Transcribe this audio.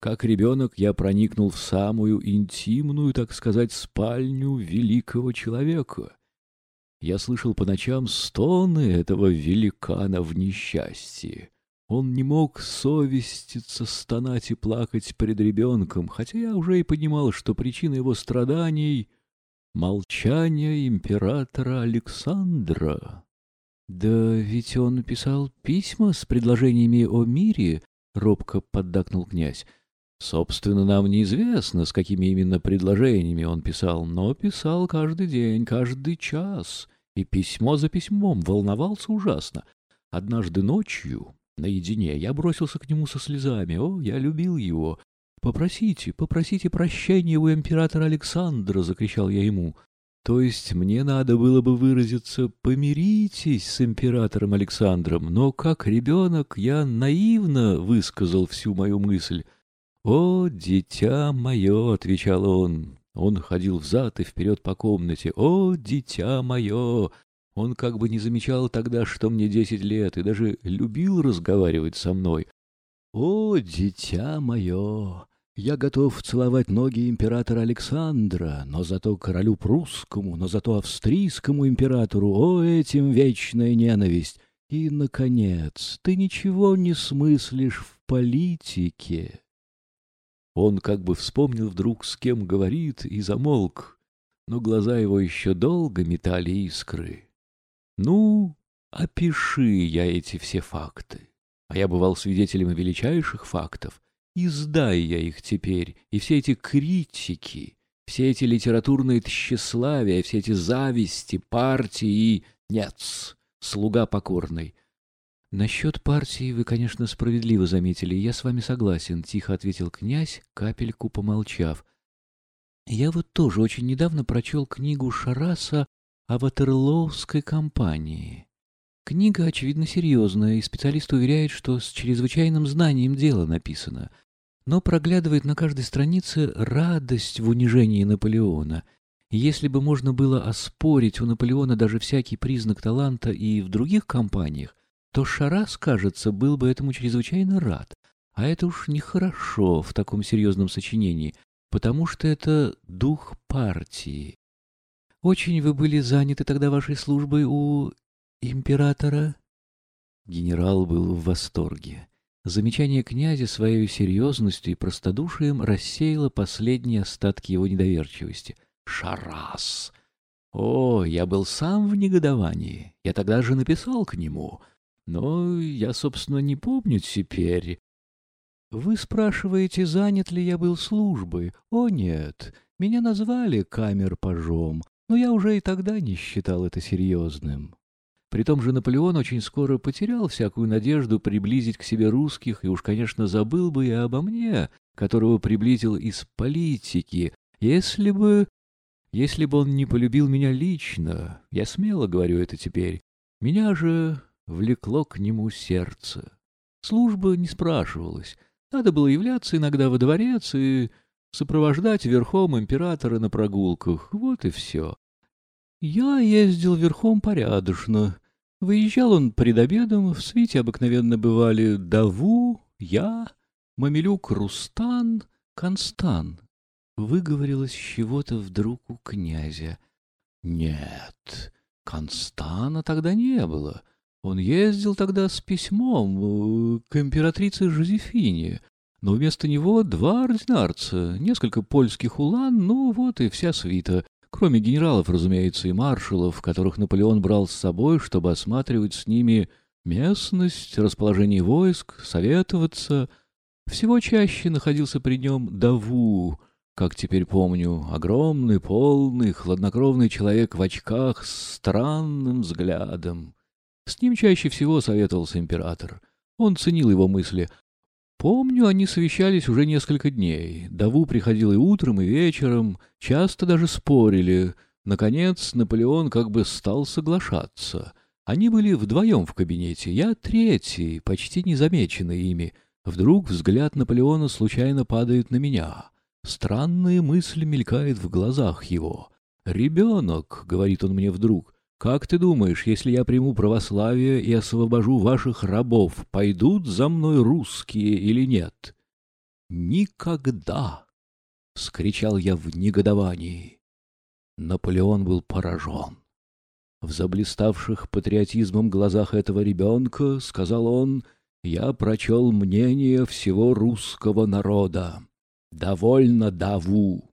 Как ребенок я проникнул в самую интимную, так сказать, спальню великого человека. Я слышал по ночам стоны этого великана в несчастье. Он не мог совеститься, стонать и плакать перед ребенком, хотя я уже и понимал, что причина его страданий — молчание императора Александра. «Да ведь он писал письма с предложениями о мире», — робко поддакнул князь. Собственно, нам неизвестно, с какими именно предложениями он писал, но писал каждый день, каждый час, и письмо за письмом волновался ужасно. Однажды ночью, наедине, я бросился к нему со слезами. О, я любил его. «Попросите, попросите прощения у императора Александра!» — закричал я ему. То есть мне надо было бы выразиться «помиритесь с императором Александром», но как ребенок я наивно высказал всю мою мысль — «О, дитя мое!» — отвечал он. Он ходил взад и вперед по комнате. «О, дитя мое!» Он как бы не замечал тогда, что мне десять лет, и даже любил разговаривать со мной. «О, дитя мое! Я готов целовать ноги императора Александра, но зато королю прусскому, но зато австрийскому императору, о, этим вечная ненависть! И, наконец, ты ничего не смыслишь в политике!» Он как бы вспомнил вдруг, с кем говорит, и замолк, но глаза его еще долго метали искры. Ну, опиши я эти все факты. А я бывал свидетелем величайших фактов. Издай я их теперь, и все эти критики, все эти литературные тщеславия, все эти зависти, партии и... Нет, слуга покорный. «Насчет партии вы, конечно, справедливо заметили, я с вами согласен», — тихо ответил князь, капельку помолчав. «Я вот тоже очень недавно прочел книгу Шараса о Ватерлоуской компании. Книга, очевидно, серьезная, и специалист уверяет, что с чрезвычайным знанием дело написано, но проглядывает на каждой странице радость в унижении Наполеона. если бы можно было оспорить у Наполеона даже всякий признак таланта и в других компаниях, то Шарас, кажется, был бы этому чрезвычайно рад. А это уж нехорошо в таком серьезном сочинении, потому что это дух партии. Очень вы были заняты тогда вашей службой у императора? Генерал был в восторге. Замечание князя своей серьезностью и простодушием рассеяло последние остатки его недоверчивости. «Шарас! О, я был сам в негодовании. Я тогда же написал к нему. Но я, собственно, не помню теперь. Вы спрашиваете, занят ли я был службой? О, нет, меня назвали камер-пажом, но я уже и тогда не считал это серьезным. При том же Наполеон очень скоро потерял всякую надежду приблизить к себе русских, и уж, конечно, забыл бы и обо мне, которого приблизил из политики, если бы... Если бы он не полюбил меня лично, я смело говорю это теперь, меня же влекло к нему сердце. Служба не спрашивалась. Надо было являться иногда во дворец и сопровождать верхом императора на прогулках. Вот и все. Я ездил верхом порядочно. Выезжал он пред обедом, в свите обыкновенно бывали Даву, я, Мамилюк Рустан, Констан. Выговорилось чего-то вдруг у князя. Нет, Констана тогда не было. Он ездил тогда с письмом э, к императрице Жозефине, но вместо него два ординарца, несколько польских улан, ну вот и вся свита, кроме генералов, разумеется, и маршалов, которых Наполеон брал с собой, чтобы осматривать с ними местность, расположение войск, советоваться. Всего чаще находился при нем Даву, как теперь помню, огромный, полный, хладнокровный человек в очках с странным взглядом. С ним чаще всего советовался император. Он ценил его мысли. Помню, они совещались уже несколько дней. Даву приходил и утром, и вечером, часто даже спорили. Наконец, Наполеон как бы стал соглашаться. Они были вдвоем в кабинете, я третий, почти незамеченный ими. Вдруг взгляд Наполеона случайно падает на меня. Странные мысли мелькают в глазах его. «Ребенок», — говорит он мне вдруг, как ты думаешь, если я приму православие и освобожу ваших рабов, пойдут за мной русские или нет? Никогда! — вскричал я в негодовании. Наполеон был поражен. В заблиставших патриотизмом глазах этого ребенка, сказал он, я прочел мнение всего русского народа. Довольно даву.